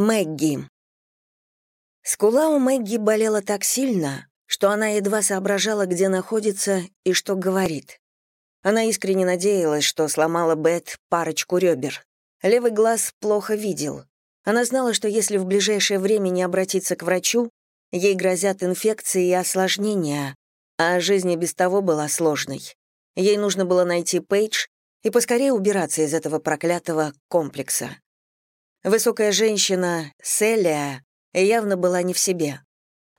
Мэгги. Скула у Мэгги болела так сильно, что она едва соображала, где находится и что говорит. Она искренне надеялась, что сломала Бет парочку ребер. Левый глаз плохо видел. Она знала, что если в ближайшее время не обратиться к врачу, ей грозят инфекции и осложнения, а жизнь и без того была сложной. Ей нужно было найти Пейдж и поскорее убираться из этого проклятого комплекса. Высокая женщина, Селия, явно была не в себе.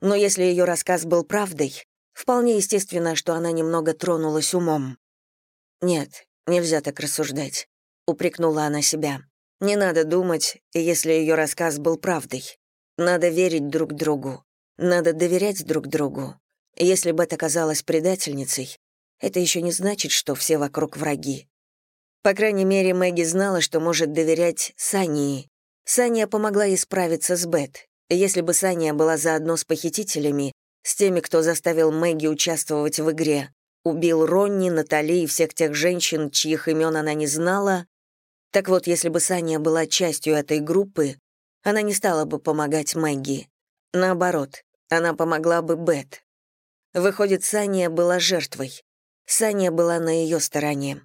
Но если ее рассказ был правдой, вполне естественно, что она немного тронулась умом. «Нет, нельзя так рассуждать», — упрекнула она себя. «Не надо думать, если ее рассказ был правдой. Надо верить друг другу. Надо доверять друг другу. Если это оказалась предательницей, это еще не значит, что все вокруг враги. По крайней мере, Мэгги знала, что может доверять Сании, Саня помогла ей справиться с Бет. Если бы Саня была заодно с похитителями, с теми, кто заставил Мэгги участвовать в игре, убил Ронни, Натали и всех тех женщин, чьих имен она не знала, так вот, если бы Саня была частью этой группы, она не стала бы помогать Мэгги. Наоборот, она помогла бы Бет. Выходит, Саня была жертвой. Саня была на ее стороне.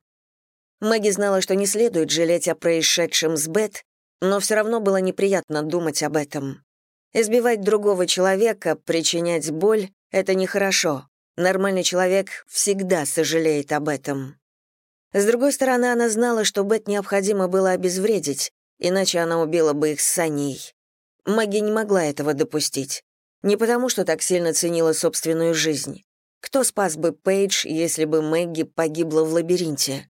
Мэгги знала, что не следует жалеть о происшедшем с Бет, но все равно было неприятно думать об этом. Избивать другого человека, причинять боль — это нехорошо. Нормальный человек всегда сожалеет об этом. С другой стороны, она знала, что Бет необходимо было обезвредить, иначе она убила бы их с Саней. Маги не могла этого допустить. Не потому, что так сильно ценила собственную жизнь. Кто спас бы Пейдж, если бы Мэгги погибла в лабиринте?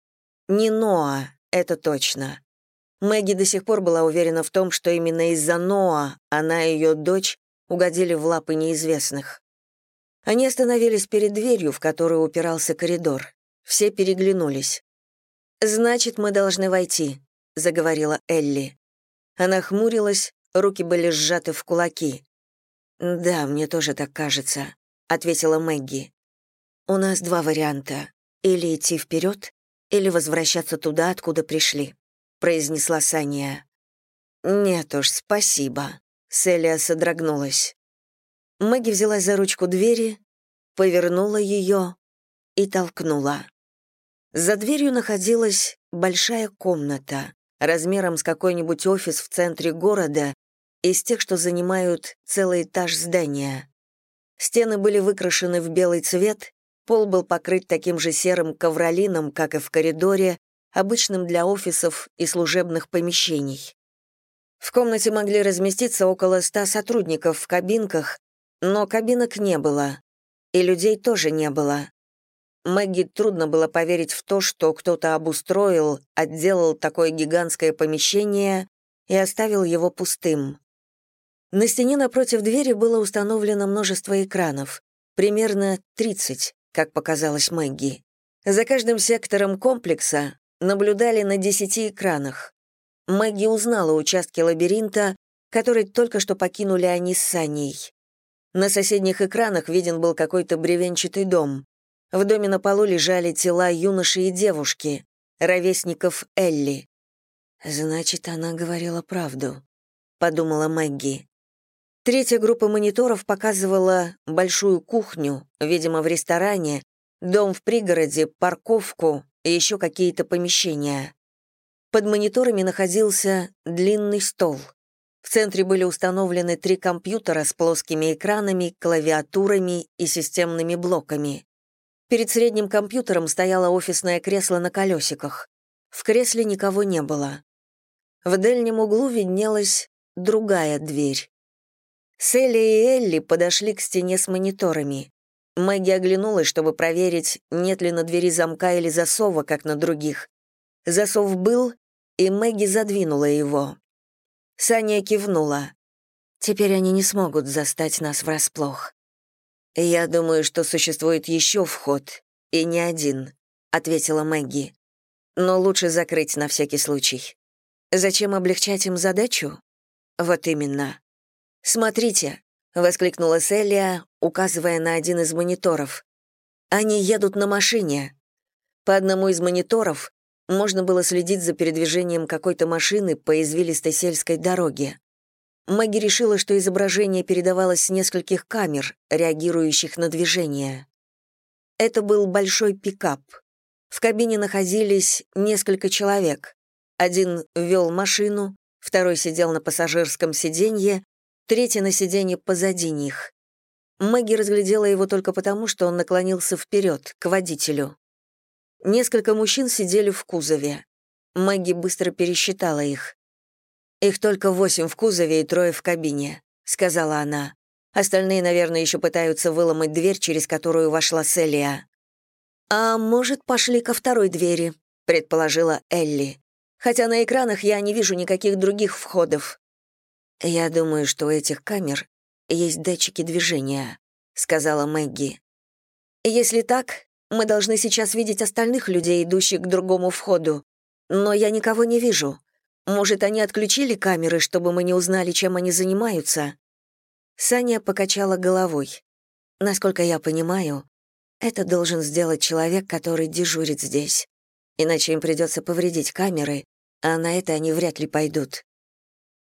Не Ноа, это точно. Мэгги до сих пор была уверена в том, что именно из-за Ноа она и ее дочь угодили в лапы неизвестных. Они остановились перед дверью, в которую упирался коридор. Все переглянулись. «Значит, мы должны войти», — заговорила Элли. Она хмурилась, руки были сжаты в кулаки. «Да, мне тоже так кажется», — ответила Мэгги. «У нас два варианта. Или идти вперед, или возвращаться туда, откуда пришли. — произнесла Саня. «Нет уж, спасибо», — Селия содрогнулась. Мэгги взялась за ручку двери, повернула ее и толкнула. За дверью находилась большая комната, размером с какой-нибудь офис в центре города, из тех, что занимают целый этаж здания. Стены были выкрашены в белый цвет, пол был покрыт таким же серым ковролином, как и в коридоре, обычным для офисов и служебных помещений. В комнате могли разместиться около ста сотрудников в кабинках, но кабинок не было, и людей тоже не было. Мэгги трудно было поверить в то, что кто-то обустроил, отделал такое гигантское помещение и оставил его пустым. На стене напротив двери было установлено множество экранов, примерно 30, как показалось Мэгги. За каждым сектором комплекса наблюдали на десяти экранах. Мэгги узнала участки лабиринта, которые только что покинули они с Саней. На соседних экранах виден был какой-то бревенчатый дом. В доме на полу лежали тела юноши и девушки, ровесников Элли. «Значит, она говорила правду», — подумала Мэгги. Третья группа мониторов показывала большую кухню, видимо, в ресторане, дом в пригороде, парковку, и еще какие-то помещения. Под мониторами находился длинный стол. В центре были установлены три компьютера с плоскими экранами, клавиатурами и системными блоками. Перед средним компьютером стояло офисное кресло на колесиках. В кресле никого не было. В дальнем углу виднелась другая дверь. Селли и Элли подошли к стене с мониторами. Мэгги оглянулась, чтобы проверить, нет ли на двери замка или засова, как на других. Засов был, и Мэгги задвинула его. Саня кивнула. «Теперь они не смогут застать нас врасплох». «Я думаю, что существует еще вход, и не один», — ответила Мэгги. «Но лучше закрыть на всякий случай. Зачем облегчать им задачу?» «Вот именно. Смотрите, — воскликнула Селия, указывая на один из мониторов. «Они едут на машине». По одному из мониторов можно было следить за передвижением какой-то машины по извилистой сельской дороге. Мэгги решила, что изображение передавалось с нескольких камер, реагирующих на движение. Это был большой пикап. В кабине находились несколько человек. Один вел машину, второй сидел на пассажирском сиденье, третий на сиденье позади них. Мэгги разглядела его только потому, что он наклонился вперед, к водителю. Несколько мужчин сидели в кузове. Мэгги быстро пересчитала их. «Их только восемь в кузове и трое в кабине», — сказала она. «Остальные, наверное, еще пытаются выломать дверь, через которую вошла Селия». «А может, пошли ко второй двери», — предположила Элли. «Хотя на экранах я не вижу никаких других входов». «Я думаю, что у этих камер есть датчики движения», — сказала Мэгги. «Если так, мы должны сейчас видеть остальных людей, идущих к другому входу. Но я никого не вижу. Может, они отключили камеры, чтобы мы не узнали, чем они занимаются?» Саня покачала головой. «Насколько я понимаю, это должен сделать человек, который дежурит здесь. Иначе им придется повредить камеры, а на это они вряд ли пойдут.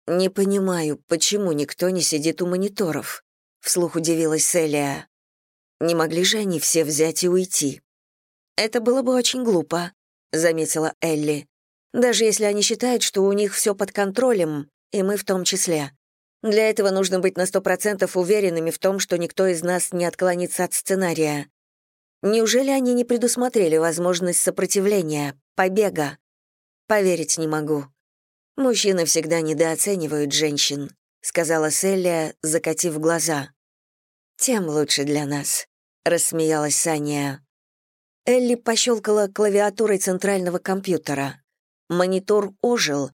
«Не понимаю, почему никто не сидит у мониторов?» — вслух удивилась Селия. «Не могли же они все взять и уйти?» «Это было бы очень глупо», — заметила Элли. «Даже если они считают, что у них все под контролем, и мы в том числе. Для этого нужно быть на сто процентов уверенными в том, что никто из нас не отклонится от сценария. Неужели они не предусмотрели возможность сопротивления, побега? Поверить не могу. «Мужчины всегда недооценивают женщин», — сказала Селия, закатив глаза. «Тем лучше для нас», — рассмеялась Саня. Элли пощелкала клавиатурой центрального компьютера. Монитор ожил,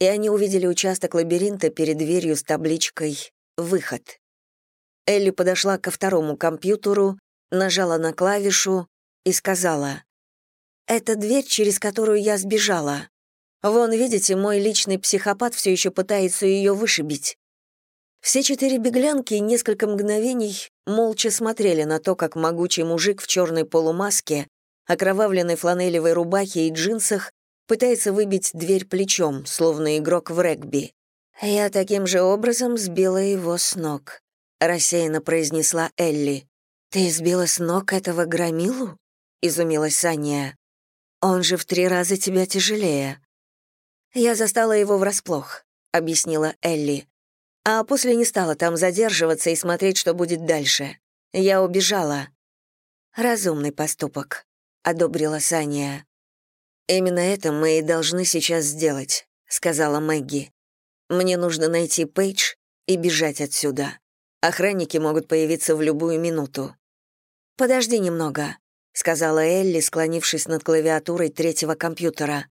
и они увидели участок лабиринта перед дверью с табличкой «Выход». Элли подошла ко второму компьютеру, нажала на клавишу и сказала, «Это дверь, через которую я сбежала. Вон, видите, мой личный психопат все еще пытается ее вышибить. Все четыре беглянки несколько мгновений молча смотрели на то, как могучий мужик в черной полумаске, окровавленной фланелевой рубахе и джинсах пытается выбить дверь плечом, словно игрок в регби. «Я таким же образом сбила его с ног», — рассеянно произнесла Элли. «Ты сбила с ног этого громилу?» — изумилась Саня. «Он же в три раза тебя тяжелее». «Я застала его врасплох», — объяснила Элли. «А после не стала там задерживаться и смотреть, что будет дальше. Я убежала». «Разумный поступок», — одобрила Саня. «Именно это мы и должны сейчас сделать», — сказала Мэгги. «Мне нужно найти Пейдж и бежать отсюда. Охранники могут появиться в любую минуту». «Подожди немного», — сказала Элли, склонившись над клавиатурой третьего компьютера.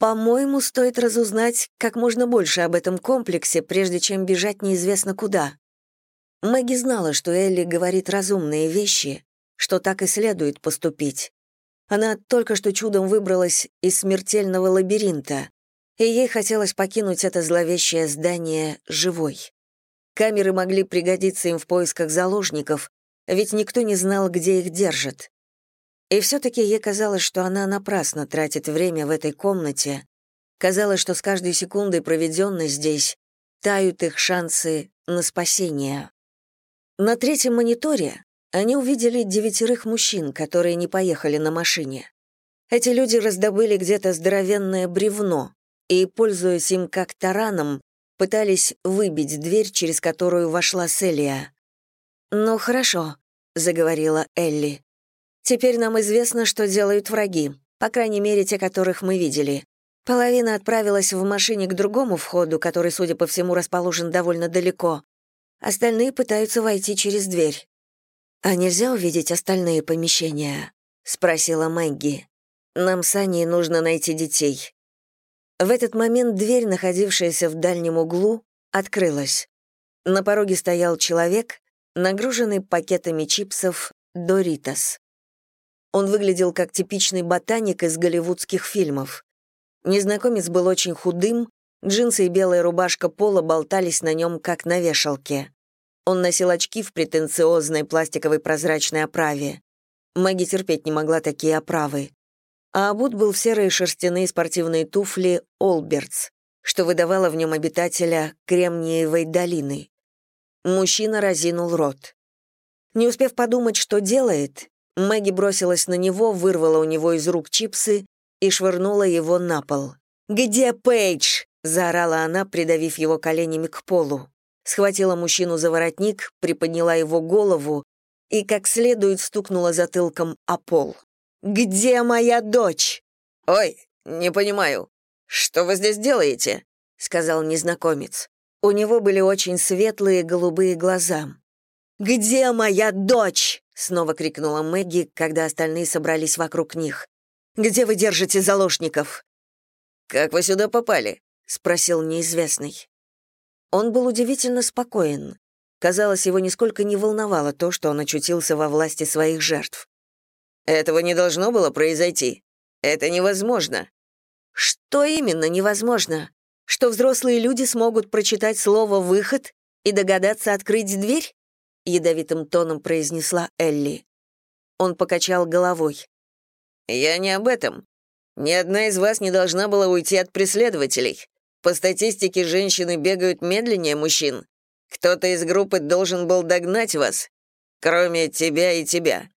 По-моему, стоит разузнать как можно больше об этом комплексе, прежде чем бежать неизвестно куда. Мэгги знала, что Элли говорит разумные вещи, что так и следует поступить. Она только что чудом выбралась из смертельного лабиринта, и ей хотелось покинуть это зловещее здание живой. Камеры могли пригодиться им в поисках заложников, ведь никто не знал, где их держат. И все-таки ей казалось, что она напрасно тратит время в этой комнате. Казалось, что с каждой секундой, проведенной здесь, тают их шансы на спасение. На третьем мониторе они увидели девятерых мужчин, которые не поехали на машине. Эти люди раздобыли где-то здоровенное бревно и, пользуясь им как тараном, пытались выбить дверь, через которую вошла Селия. «Ну, хорошо», — заговорила Элли. Теперь нам известно, что делают враги, по крайней мере, те, которых мы видели. Половина отправилась в машине к другому входу, который, судя по всему, расположен довольно далеко. Остальные пытаются войти через дверь. «А нельзя увидеть остальные помещения?» — спросила Мэгги. «Нам с Аней нужно найти детей». В этот момент дверь, находившаяся в дальнем углу, открылась. На пороге стоял человек, нагруженный пакетами чипсов «Доритас». Он выглядел как типичный ботаник из голливудских фильмов. Незнакомец был очень худым, джинсы и белая рубашка пола болтались на нем, как на вешалке. Он носил очки в претенциозной пластиковой прозрачной оправе. Мэгги терпеть не могла такие оправы. А обут был в серые шерстяные спортивные туфли «Олбертс». что выдавало в нем обитателя Кремниевой долины. Мужчина разинул рот. Не успев подумать, что делает, Мэгги бросилась на него, вырвала у него из рук чипсы и швырнула его на пол. «Где Пейдж?» — заорала она, придавив его коленями к полу. Схватила мужчину за воротник, приподняла его голову и как следует стукнула затылком о пол. «Где моя дочь?» «Ой, не понимаю, что вы здесь делаете?» — сказал незнакомец. У него были очень светлые голубые глаза. «Где моя дочь?» — снова крикнула Мэгги, когда остальные собрались вокруг них. «Где вы держите заложников?» «Как вы сюда попали?» — спросил неизвестный. Он был удивительно спокоен. Казалось, его нисколько не волновало то, что он очутился во власти своих жертв. «Этого не должно было произойти. Это невозможно». «Что именно невозможно? Что взрослые люди смогут прочитать слово «выход» и догадаться открыть дверь?» — ядовитым тоном произнесла Элли. Он покачал головой. «Я не об этом. Ни одна из вас не должна была уйти от преследователей. По статистике, женщины бегают медленнее мужчин. Кто-то из группы должен был догнать вас, кроме тебя и тебя».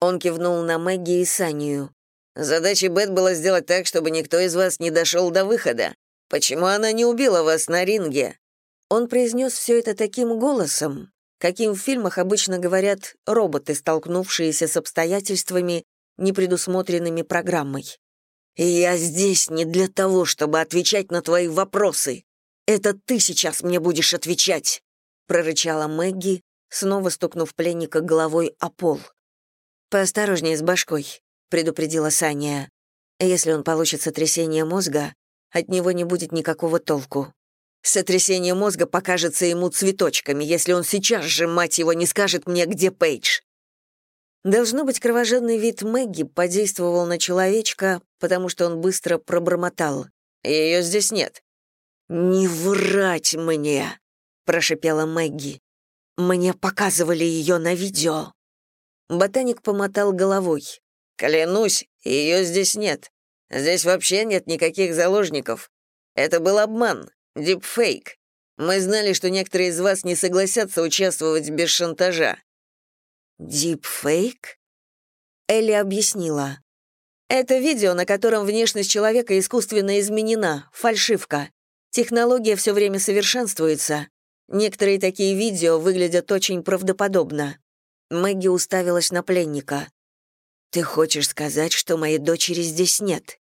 Он кивнул на Мэгги и Санию. «Задачей Бет было сделать так, чтобы никто из вас не дошел до выхода. Почему она не убила вас на ринге?» Он произнес все это таким голосом, каким в фильмах обычно говорят роботы, столкнувшиеся с обстоятельствами, непредусмотренными программой. «Я здесь не для того, чтобы отвечать на твои вопросы. Это ты сейчас мне будешь отвечать», — прорычала Мэгги, снова стукнув пленника головой о пол. «Поосторожнее с башкой», — предупредила Саня. «Если он получит сотрясение мозга, от него не будет никакого толку». Сотрясение мозга покажется ему цветочками, если он сейчас же, мать его, не скажет мне, где Пейдж. Должно быть, кровожадный вид Мэгги подействовал на человечка, потому что он быстро пробормотал. «Ее здесь нет». «Не врать мне!» — прошипела Мэгги. «Мне показывали ее на видео». Ботаник помотал головой. «Клянусь, ее здесь нет. Здесь вообще нет никаких заложников. Это был обман, дипфейк. Мы знали, что некоторые из вас не согласятся участвовать без шантажа. «Дипфейк?» Элли объяснила. «Это видео, на котором внешность человека искусственно изменена, фальшивка. Технология все время совершенствуется. Некоторые такие видео выглядят очень правдоподобно». Мэгги уставилась на пленника. «Ты хочешь сказать, что моей дочери здесь нет?»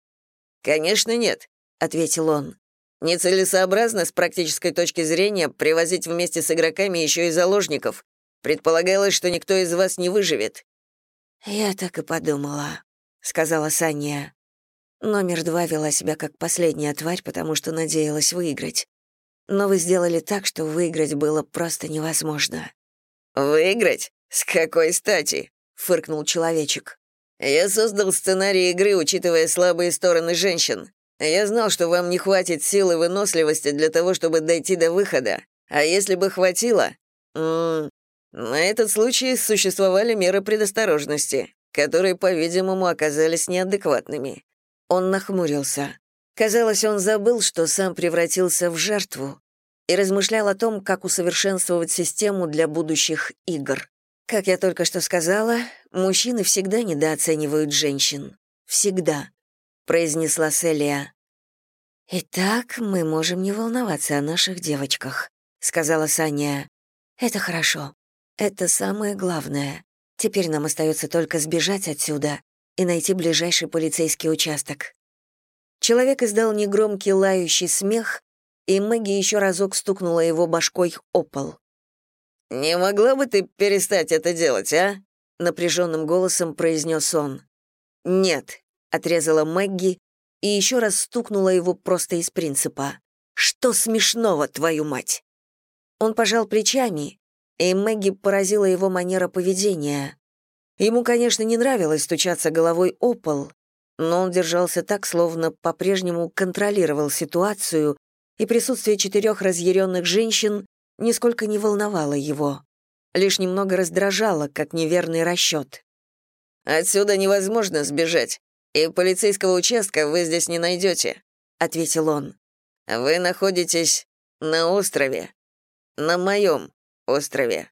«Конечно нет», — ответил он. «Нецелесообразно с практической точки зрения привозить вместе с игроками еще и заложников. Предполагалось, что никто из вас не выживет». «Я так и подумала», — сказала Саня. Номер два вела себя как последняя тварь, потому что надеялась выиграть. Но вы сделали так, что выиграть было просто невозможно. «Выиграть? С какой стати?» — фыркнул человечек. «Я создал сценарий игры, учитывая слабые стороны женщин. Я знал, что вам не хватит сил и выносливости для того, чтобы дойти до выхода. А если бы хватило, м на этот случай существовали меры предосторожности, которые, по-видимому, оказались неадекватными. Он нахмурился. Казалось, он забыл, что сам превратился в жертву, и размышлял о том, как усовершенствовать систему для будущих игр. Как я только что сказала, мужчины всегда недооценивают женщин. Всегда, произнесла Селия. Итак, мы можем не волноваться о наших девочках, сказала Саня. Это хорошо. Это самое главное. Теперь нам остается только сбежать отсюда и найти ближайший полицейский участок. Человек издал негромкий лающий смех, и Мэгги еще разок стукнула его башкой о пол. «Не могла бы ты перестать это делать, а?» — напряженным голосом произнес он. «Нет», — отрезала Мэгги и еще раз стукнула его просто из принципа. «Что смешного, твою мать?» Он пожал плечами, и Мэгги поразила его манера поведения. Ему, конечно, не нравилось стучаться головой о пол, но он держался так, словно по-прежнему контролировал ситуацию, и присутствие четырех разъяренных женщин нисколько не волновало его, лишь немного раздражало, как неверный расчет. «Отсюда невозможно сбежать, и полицейского участка вы здесь не найдете», — ответил он. «Вы находитесь на острове, на моем острове».